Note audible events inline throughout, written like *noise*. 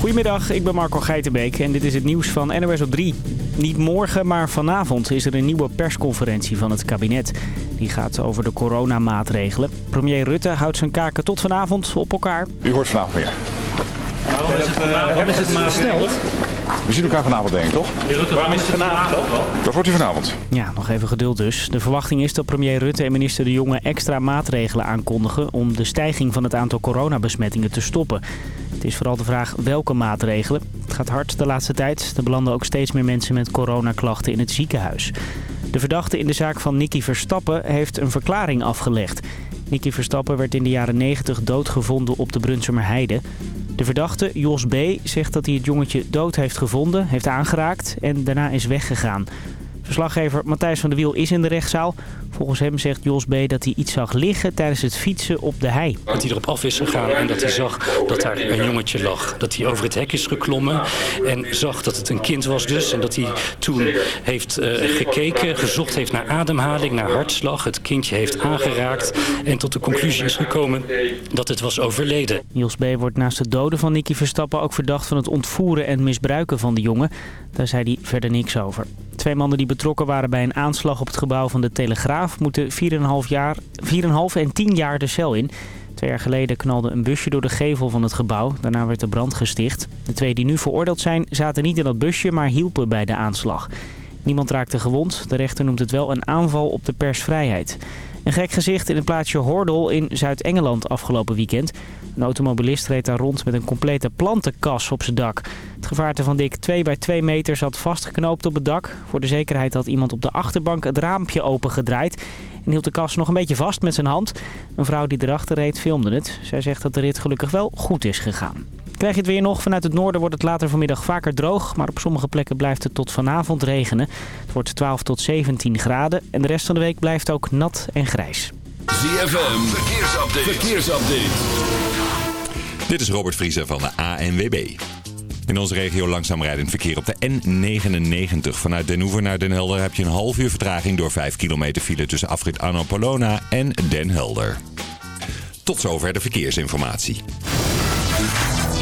Goedemiddag, ik ben Marco Geitenbeek en dit is het nieuws van NOS op 3. Niet morgen, maar vanavond is er een nieuwe persconferentie van het kabinet. Die gaat over de coronamaatregelen. Premier Rutte houdt zijn kaken tot vanavond op elkaar. U hoort vanavond weer. Waarom is het, waarom is het maar snel? We zien elkaar vanavond denk ik, toch? Waarom is het vanavond? Dat wordt u vanavond. Ja, nog even geduld dus. De verwachting is dat premier Rutte en minister De Jonge extra maatregelen aankondigen... om de stijging van het aantal coronabesmettingen te stoppen. Het is vooral de vraag welke maatregelen. Het gaat hard de laatste tijd. Er belanden ook steeds meer mensen met coronaklachten in het ziekenhuis. De verdachte in de zaak van Nicky Verstappen heeft een verklaring afgelegd. Nicky Verstappen werd in de jaren 90 doodgevonden op de Brunsumer Heide. De verdachte, Jos B., zegt dat hij het jongetje dood heeft gevonden, heeft aangeraakt en daarna is weggegaan. Verslaggever Matthijs van der Wiel is in de rechtszaal. Volgens hem zegt Jos B. dat hij iets zag liggen tijdens het fietsen op de hei. Dat hij erop af is gegaan en dat hij zag dat daar een jongetje lag. Dat hij over het hek is geklommen en zag dat het een kind was dus. En dat hij toen heeft uh, gekeken, gezocht heeft naar ademhaling, naar hartslag. Het kindje heeft aangeraakt en tot de conclusie is gekomen dat het was overleden. Jos B. wordt naast het doden van Nicky Verstappen ook verdacht van het ontvoeren en misbruiken van de jongen. Daar zei hij verder niks over. Twee mannen die betrokken waren bij een aanslag op het gebouw van de Telegraaf... moeten 4,5 jaar, 4,5 en 10 jaar de cel in. Twee jaar geleden knalde een busje door de gevel van het gebouw. Daarna werd de brand gesticht. De twee die nu veroordeeld zijn zaten niet in dat busje, maar hielpen bij de aanslag. Niemand raakte gewond. De rechter noemt het wel een aanval op de persvrijheid. Een gek gezicht in het plaatsje Hordel in Zuid-Engeland afgelopen weekend. Een automobilist reed daar rond met een complete plantenkas op zijn dak. Het gevaarte van dik 2 bij 2 meter zat vastgeknoopt op het dak. Voor de zekerheid had iemand op de achterbank het raampje opengedraaid... en hield de kas nog een beetje vast met zijn hand. Een vrouw die erachter reed filmde het. Zij zegt dat de rit gelukkig wel goed is gegaan. Krijg je het weer nog? Vanuit het noorden wordt het later vanmiddag vaker droog. Maar op sommige plekken blijft het tot vanavond regenen. Het wordt 12 tot 17 graden. En de rest van de week blijft ook nat en grijs. ZFM, verkeersupdate. verkeersupdate. Dit is Robert Vriezer van de ANWB. In onze regio langzaam rijdend verkeer op de N99. Vanuit Den Hoever naar Den Helder heb je een half uur vertraging door 5 kilometer file tussen afrit Annapolona en Den Helder. Tot zover de verkeersinformatie.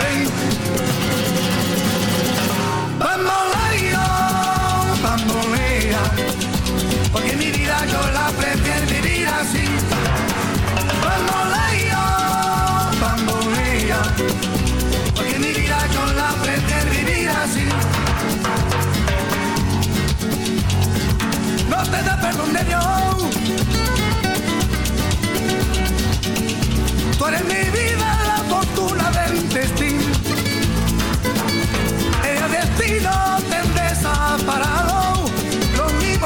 ven. Bamboleo, bambolea, porque mi vida yo la prefiero vivir así. Bamboleo, bambolea, porque mi vida yo la prefiero vivir así. no te da perdón de Dios. Tú eres mi vida,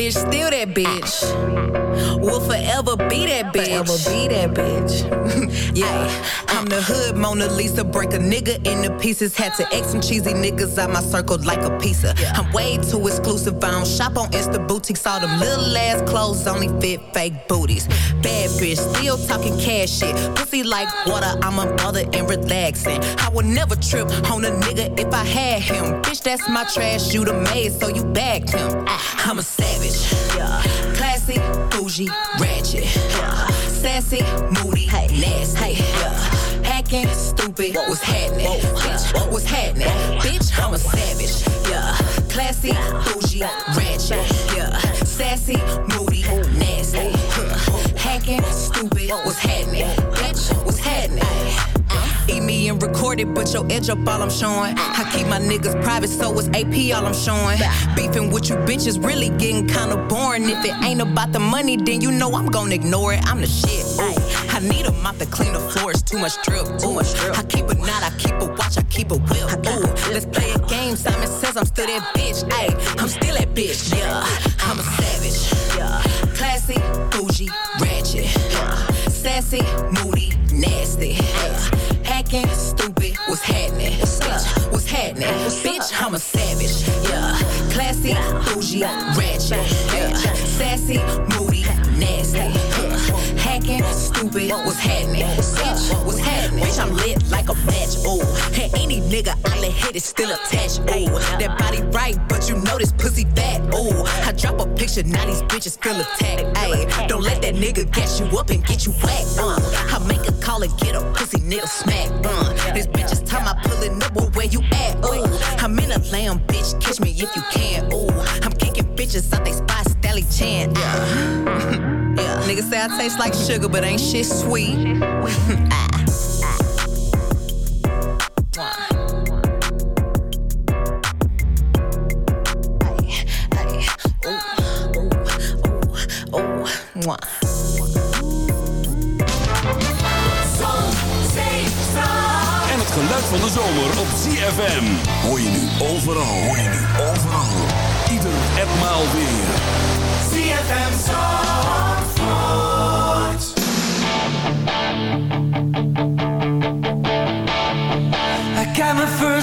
Bitch, still that bitch. Will forever be that bitch. Forever be that bitch. *laughs* yeah, I'm the hood Mona Lisa. Break a nigga into pieces. Had to X some cheesy niggas out my circle like a pizza. I'm way too exclusive. I don't shop on Insta boutiques. All them little ass clothes only fit fake booties. Bad bitch, still talking cash shit. Pussy like water. I'm a mother and relaxing. I would never trip on a nigga if I had him. Bitch, that's my trash. You the maid, so you bagged him. Ah, I'm a savage. Yeah. Classy, bougie, ratchet. Yeah. Sassy, moody, hey. nasty. Yeah. Hacking, stupid, what's happening? Bitch, what's happening? Bitch, I'm a savage. Yeah. Classy, bougie, ratchet. Yeah. Sassy, moody, nasty. Hacking, stupid, what's happening? Bitch, what's happening? Eat me and record it, but your edge up all I'm showing. I keep my niggas private, so it's AP all I'm showing. Beefing with you bitches really getting kinda boring. If it ain't about the money, then you know I'm gonna ignore it. I'm the shit. Ooh. I need a mop to clean the floors, too much drip. Too much drip. I keep a knot, I keep a watch, I keep a whip. Ooh. Let's play a game. Simon says I'm still that bitch. Ayy, I'm still that bitch. Yeah, I'm a savage. Yeah, classy, bougie, ratchet. Yeah. Sassy, moody, nasty. Yeah hacking, stupid, what's happening? Bitch, what's happening? Bitch, I'm a savage, yeah. Classy, bougie, ratchet, yeah. Sassy, moody, nasty, yeah. Hacking, stupid, what's happening? Bitch, what's happening? Bitch, I'm lit like a match, ooh. Hey, any nigga I let hit is still attached, ooh. That body right, but you know this pussy fat, ooh. I drop a picture, now these bitches feel attacked, ayy. Don't let that nigga gas you up and get you whacked, uh. I make a call and get a pussy nigga smack, uh. This bitch is time I pull it up, where you at, ooh. I'm in a lamb, bitch, catch me if you can, ooh. I'm kicking bitches out they spot, Stelly Chan, uh. *laughs* yeah. Niggas say I taste like sugar, but ain't shit sweet. ah. *laughs* En het geluid van de zomer op CFM. Hoor je nu overal. Hoor je nu overal. Ieder en maal weer. CFM Zandvoort. I got my first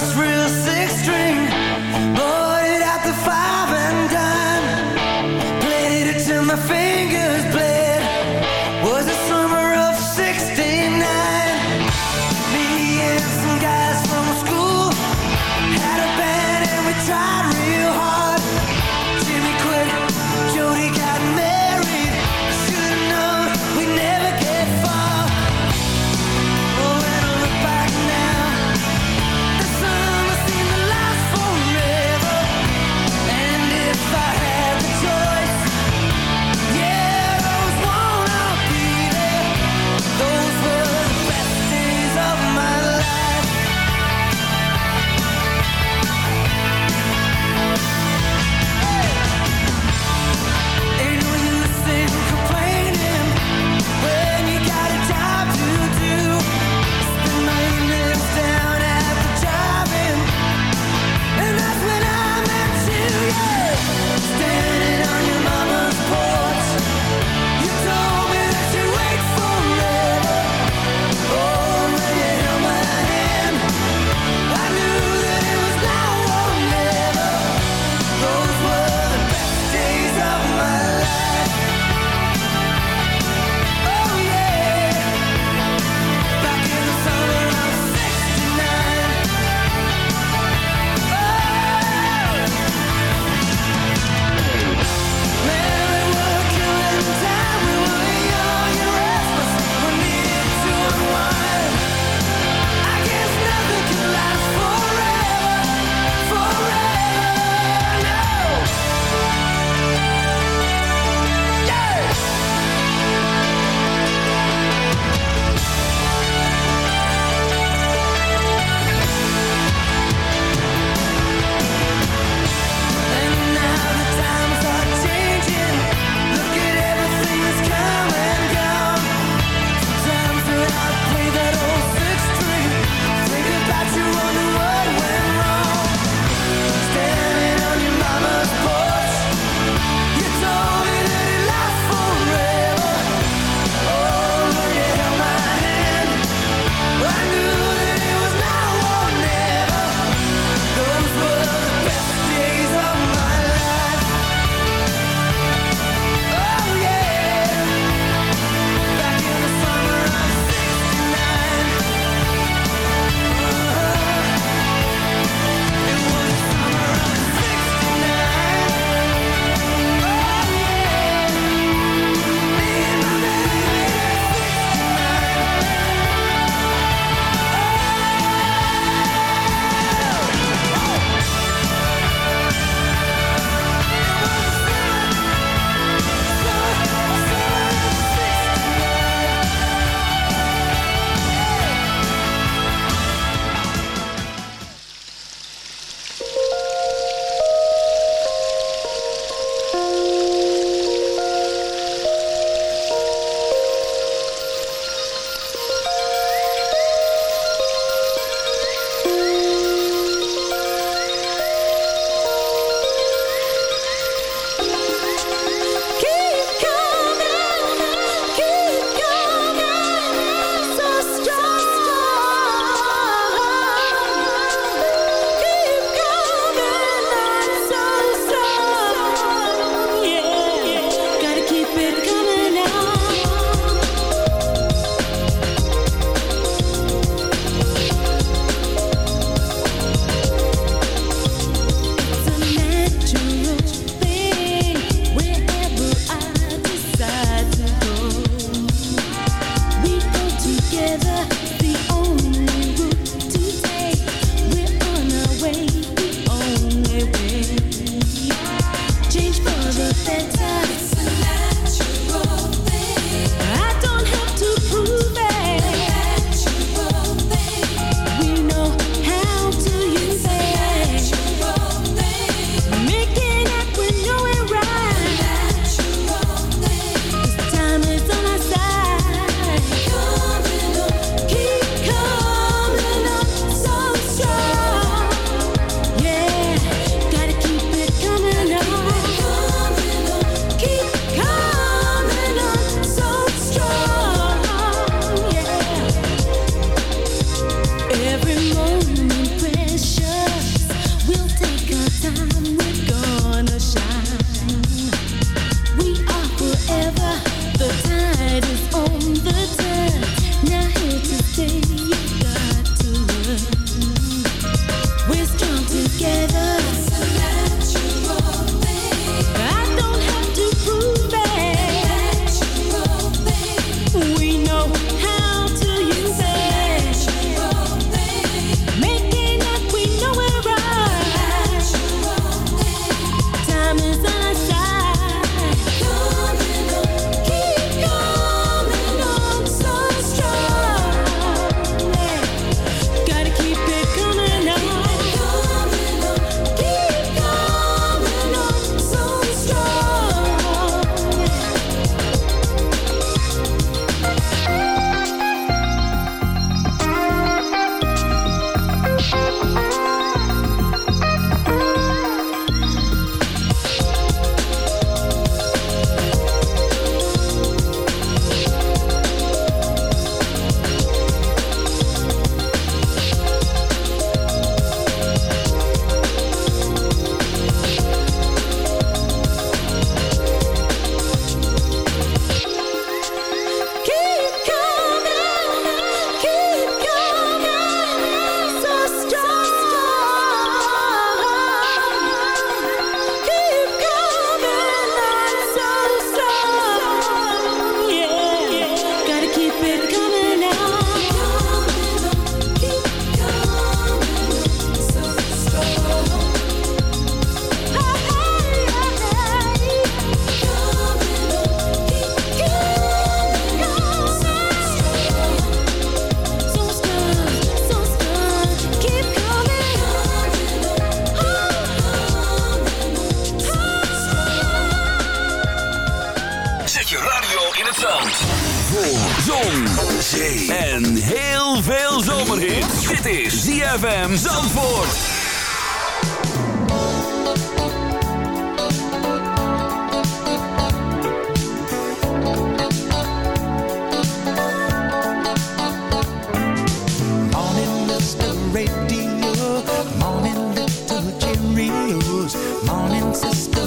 Morning, Sister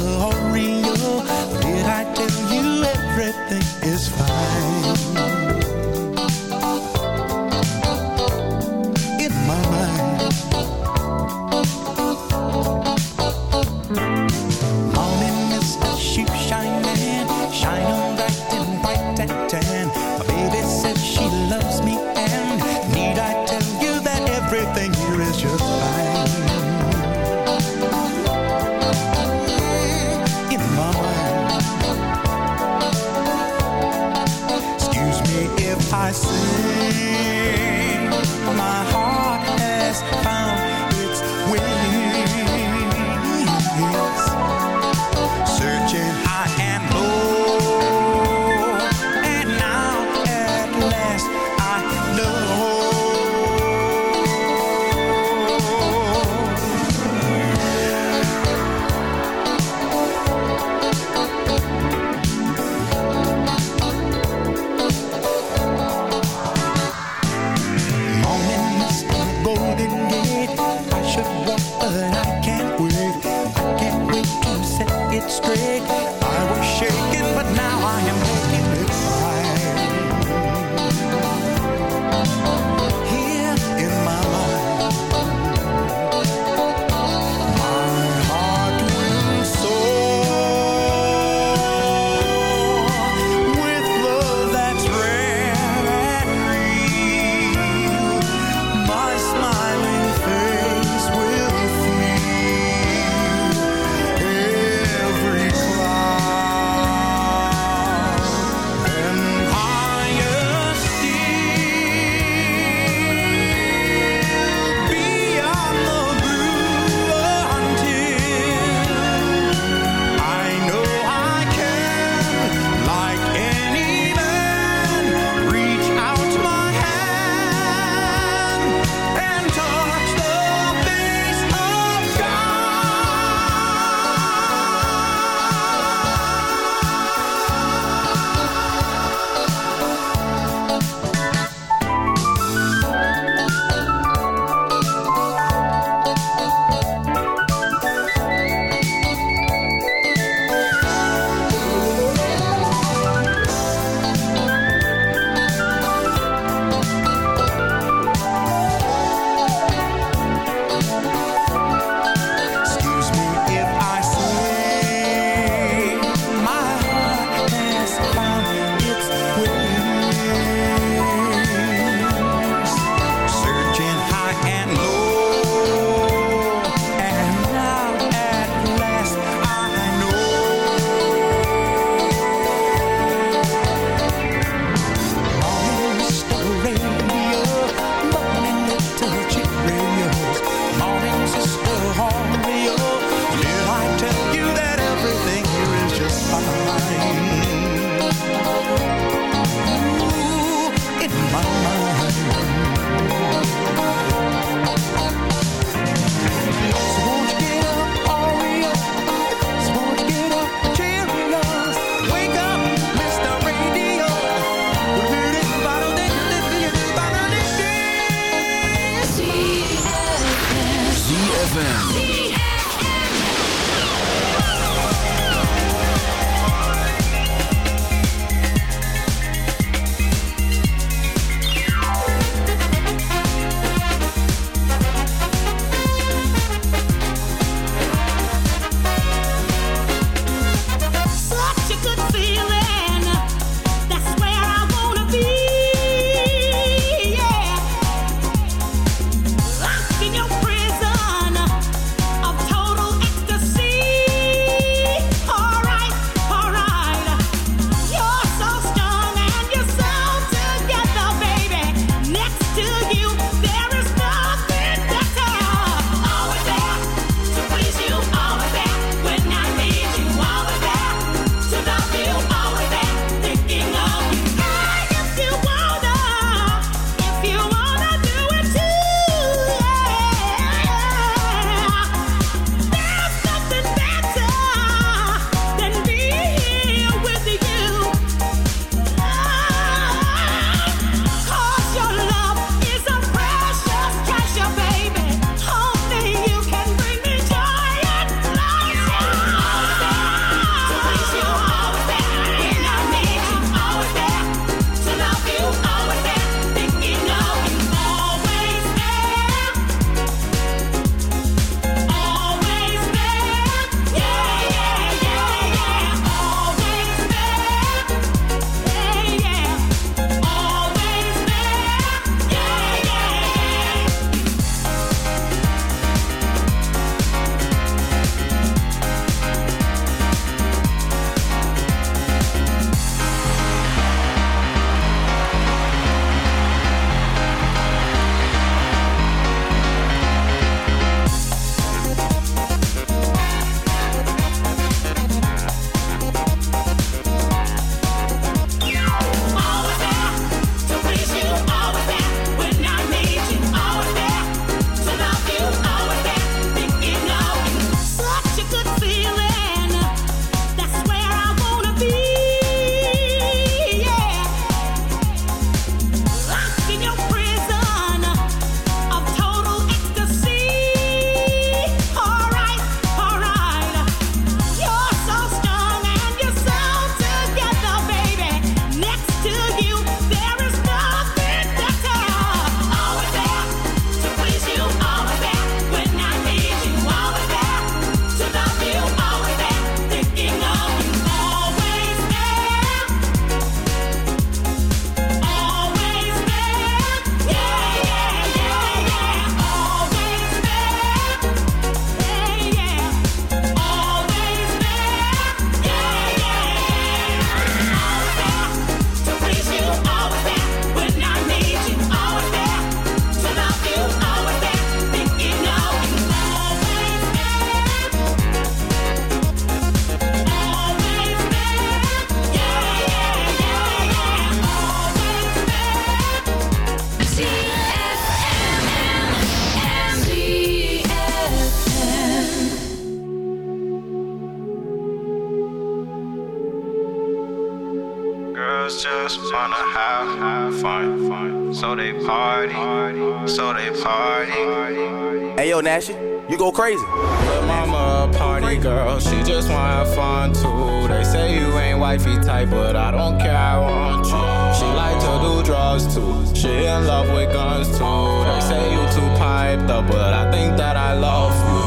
girl, she just wanna have fun too. They say you ain't wifey type, but I don't care, I want you. She like to do drugs too. She in love with guns too. They say you too piped up, but I think that I love you.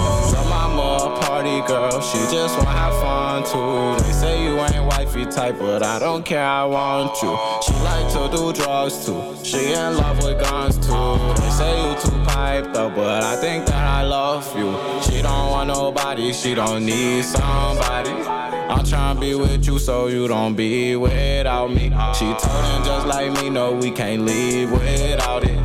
Party girl, she just wanna have fun too. They say you ain't wifey type, but I don't care, I want you. She like to do drugs too. She in love with guns too. They say you too piped up, but I think that I love you. She don't want nobody, she don't need somebody. I'm tryna be with you so you don't be without me. She told him just like me, no, we can't leave without it.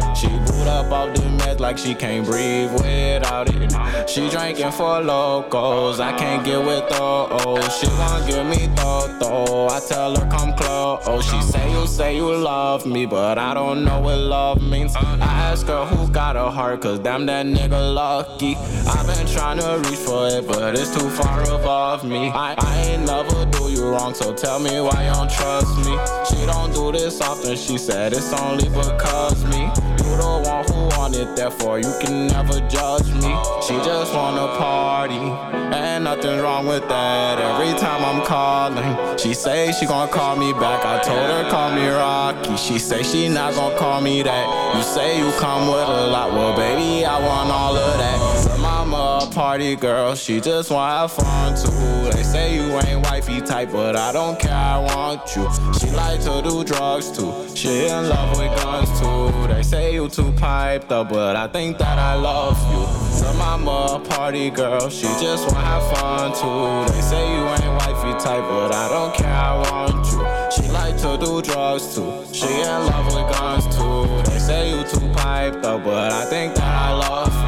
Up off the meds like she can't breathe without it. She drinking for locals, I can't get with those. She gon' give me though, I tell her come close. She say you say you love me, but I don't know what love means. I ask her who got a heart, cause damn that nigga lucky. I've been trying to reach for it, but it's too far above me. I, I ain't never do you wrong, so tell me why you don't trust me. She don't do this often, she said it's only because me. The one who want it, therefore you can never judge me. She just wanna party, and nothing wrong with that. Every time I'm calling, she say she gon' call me back. I told her call me Rocky. She say she not gon' call me that. You say you come with a lot, well baby I want all of that. A party girl, she just wanna have fun too. They say you ain't wifey type, but I don't care, I want you. She like to do drugs too. She in love with guns too. They say you too piped up, but I think that I love you. Her mama party girl, she just wanna have fun too. They say you ain't wifey type, but I don't care, I want you. She like to do drugs too. She in love with guns too. They say you too piped up, but I think that I love you.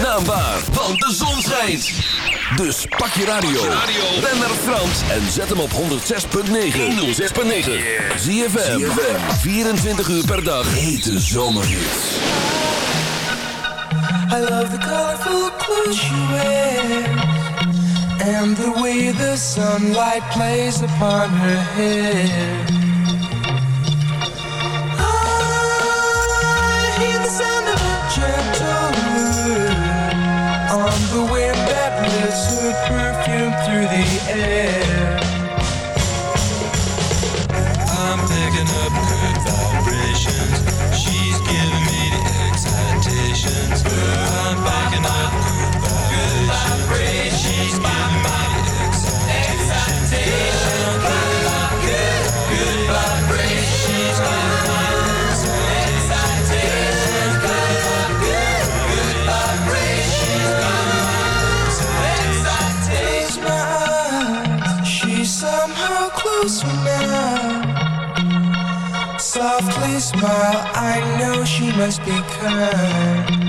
Maak zijn naam waar, want de zon schijnt. Dus pak je radio. Ben naar Frans en zet hem op 106.9. 106.9. ZFM. 24 uur per dag. Hete zomerhits. I love the colorful clothes she wears And the way the sunlight plays upon her hair just be kind.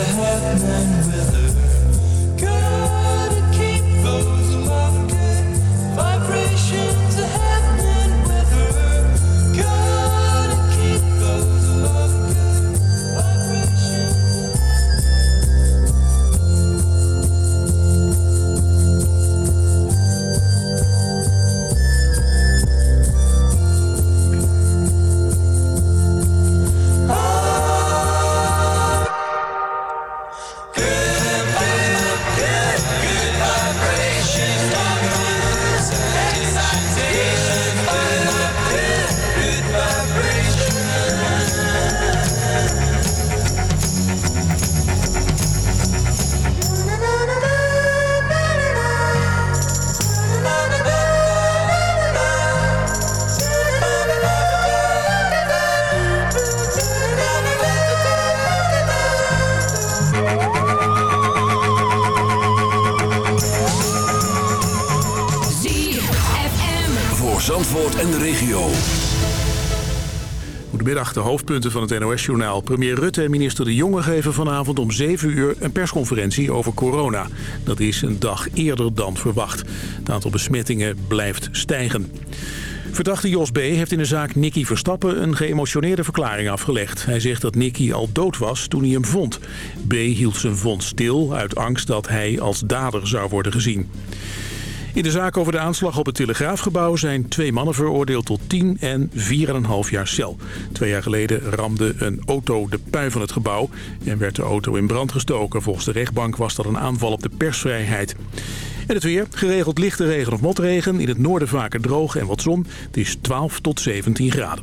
the heaven. and hoofdpunten van het NOS-journaal. Premier Rutte en minister De Jonge geven vanavond om 7 uur een persconferentie over corona. Dat is een dag eerder dan verwacht. Het aantal besmettingen blijft stijgen. Verdachte Jos B. heeft in de zaak Nicky Verstappen een geëmotioneerde verklaring afgelegd. Hij zegt dat Nicky al dood was toen hij hem vond. B. hield zijn vond stil uit angst dat hij als dader zou worden gezien. In de zaak over de aanslag op het Telegraafgebouw zijn twee mannen veroordeeld tot 10 en 4,5 jaar cel. Twee jaar geleden ramde een auto de pui van het gebouw en werd de auto in brand gestoken. Volgens de rechtbank was dat een aanval op de persvrijheid. En het weer, geregeld lichte regen of motregen. In het noorden vaker droog en wat zon. Het is 12 tot 17 graden.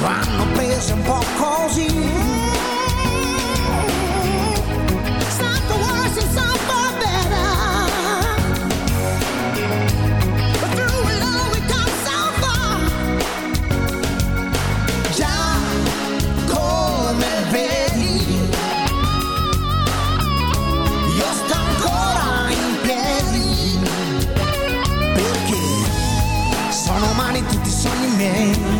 Vanno prese un po' così. Some for worse and some for better. But through it all we come so far. Già come vedi, io sto ancora in piedi. Perché sono umani tutti i sogni miei.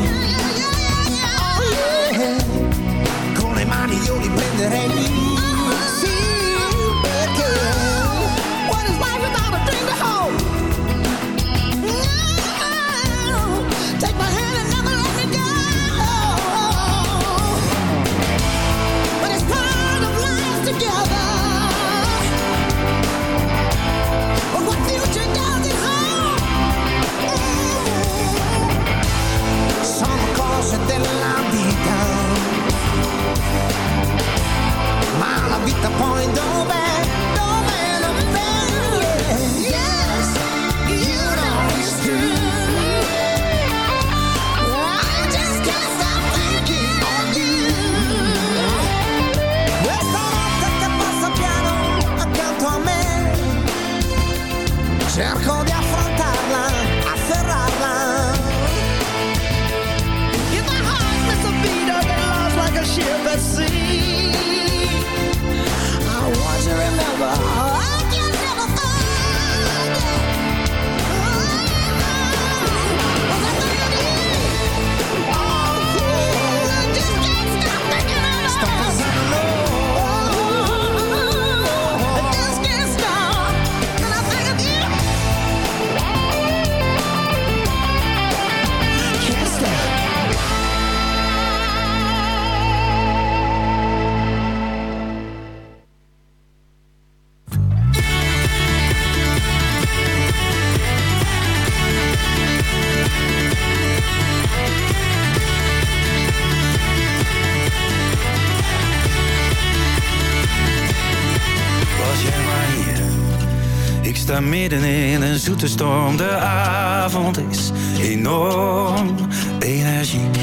Zoete storm. De avond is enorm energiek.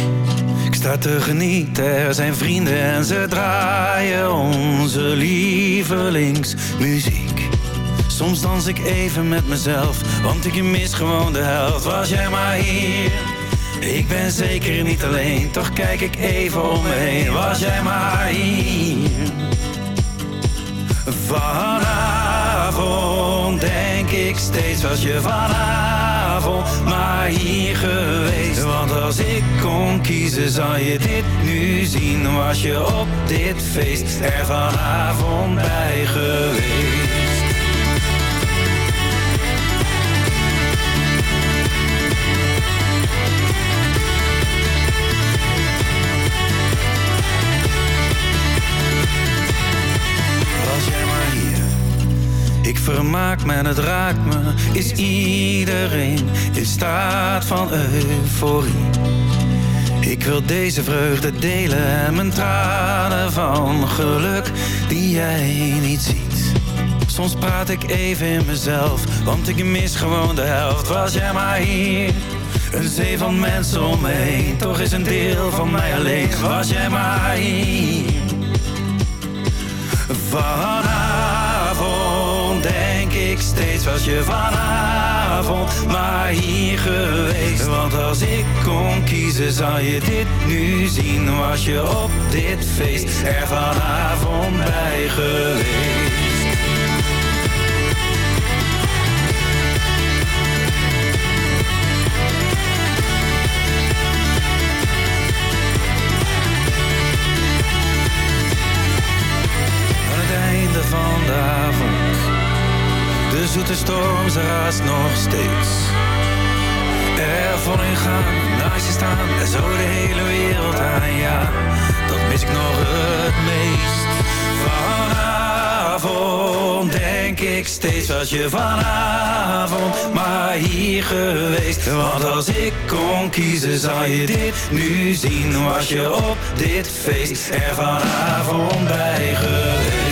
Ik sta te genieten, er zijn vrienden en ze draaien onze lievelingsmuziek. Soms dans ik even met mezelf, want ik mis gewoon de helft. Was jij maar hier? Ik ben zeker niet alleen, toch kijk ik even om me heen. Was jij maar hier? Ik steeds was je vanavond maar hier geweest. Want als ik kon kiezen zou je dit nu zien. Was je op dit feest er vanavond bij geweest. Ik vermaak me en het raakt me. Is iedereen in staat van euforie? Ik wil deze vreugde delen en mijn tranen van geluk die jij niet ziet. Soms praat ik even in mezelf, want ik mis gewoon de helft. Was jij maar hier, een zee van mensen om me heen. Toch is een deel van mij alleen. Was jij maar hier. Ik steeds was je vanavond maar hier geweest. Want als ik kon kiezen zou je dit nu zien. Was je op dit feest er vanavond bij geweest. Zoete storm ze raast nog steeds. Er voor in gaan, naast je staan en zo de hele wereld aan, ja, dat mis ik nog het meest. Vanavond denk ik steeds was je vanavond maar hier geweest. Want als ik kon kiezen zou je dit nu zien. Was je op dit feest er vanavond bij geweest.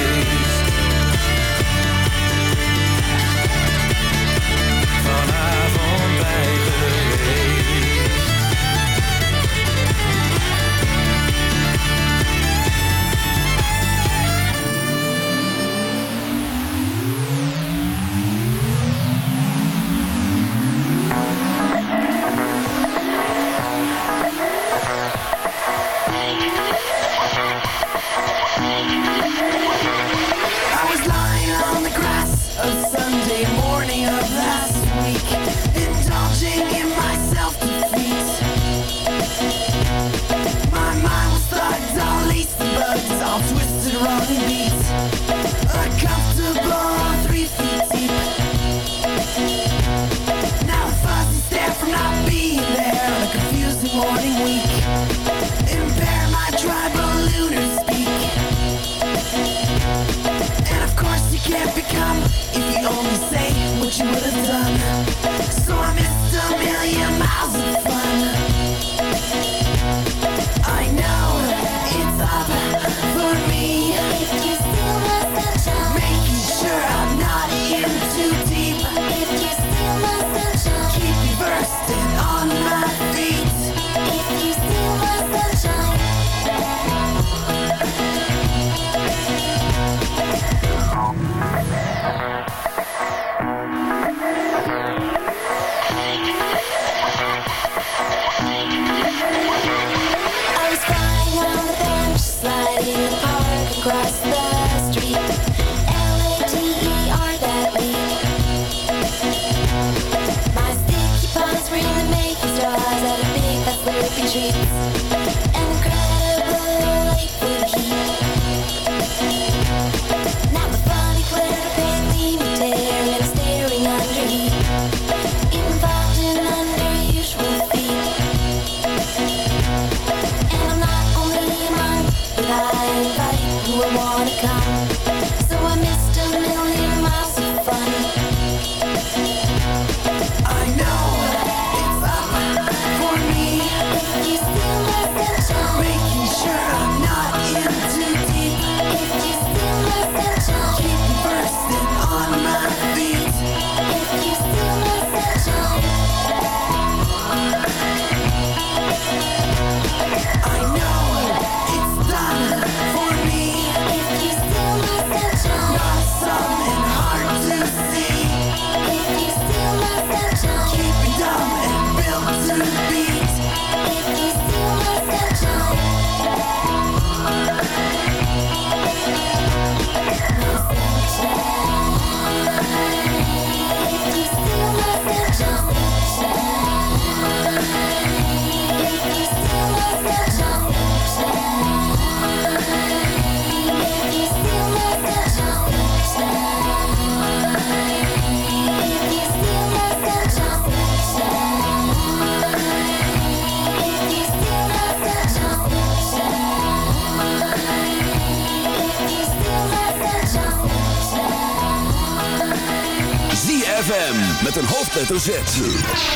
Hoofdletter Z.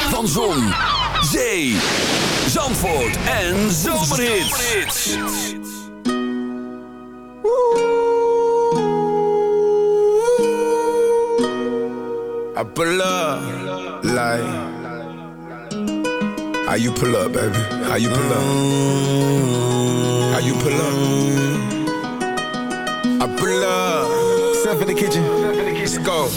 Van Zon, Zee, Zandvoort en Zomerhits. I pull up like how you pull up, baby? How you pull up? How you pull up? I pull up. Step in the kitchen. Let's go.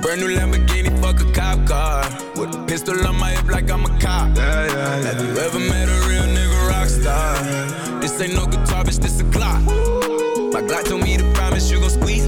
Brand new Lamborghini, fuck a cop car. With a pistol on my hip like I'm a cop. Yeah, yeah, yeah. Have you ever met a real nigga rock star? This ain't no guitar, bitch, this a clock. My Glock told me to promise you gon' squeeze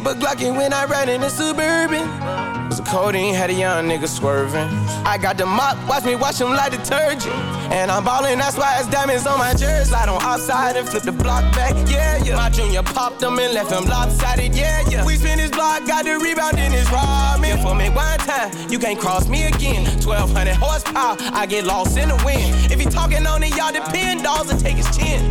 Keep a Glockin' when I ride in the Suburban. Was a codeine, had a young nigga swerving. I got the mop, watch me wash him like detergent. And I'm ballin', that's why it's diamonds on my jersey. Slide on outside and flip the block back, yeah, yeah. My junior popped him and left him lopsided, yeah, yeah. We spin his block, got the rebound in his ramen. For me one time, you can't cross me again. 1200 horsepower, I get lost in the wind. If he talking on it, y'all depend, dolls and take his chin.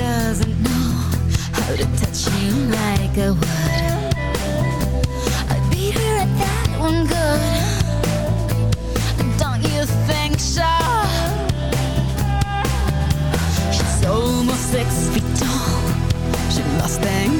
doesn't know how to touch you like I would. I beat her at that one good. Don't you think so? She's almost six feet tall. She must think.